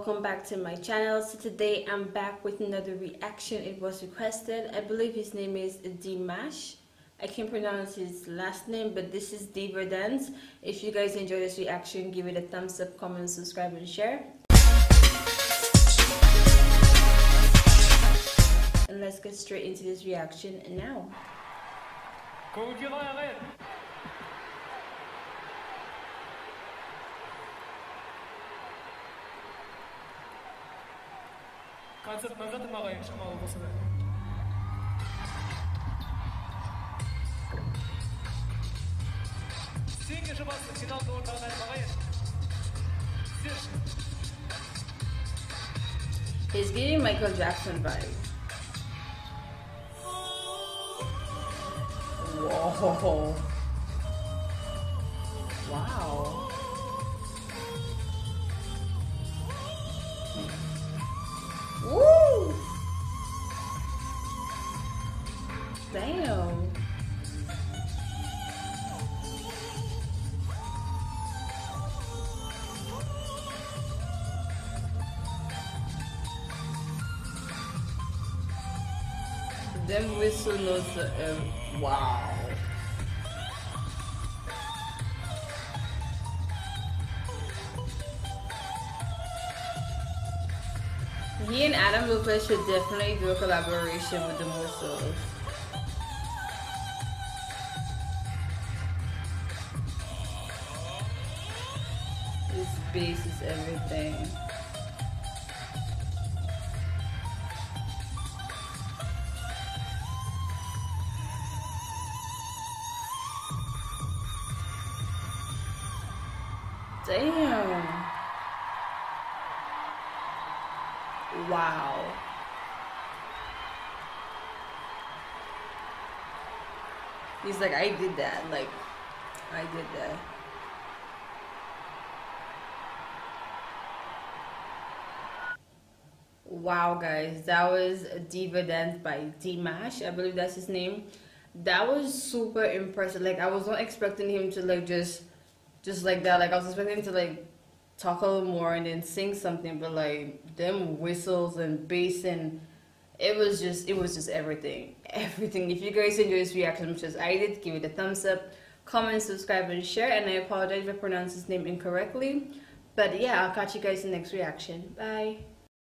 welcome back to my channel. So today i'm back with another reaction. It was requested. I believe his name is dimash. I can't pronounce his last name but this is diva dance. If you guys enjoy this reaction give it a thumbs up comment subscribe and share. And let's get straight into this reaction now Концерт назад мала, якщо мало посади. Синге же вас финал до ударной мала. He's giving Michael Jackson vibe. Whoa. Wow. Them whistle notes are, um, wow. He and Adam Lopez should definitely do a collaboration with the Musos. This bass is everything. Damn. Wow. He's like, I did that. Like, I did that. Wow, guys, that was Diva Dance by Dimash. I believe that's his name. That was super impressive. Like, I was not expecting him to like just, just like that. Like, I was expecting to like talk a little more and then sing something, but like them whistles and bass and it was just it was just everything. Everything. If you guys enjoy this reaction much as I did, give it a thumbs up, comment, subscribe, and share. And I apologize if I pronounced his name incorrectly. But yeah, I'll catch you guys in the next reaction. Bye.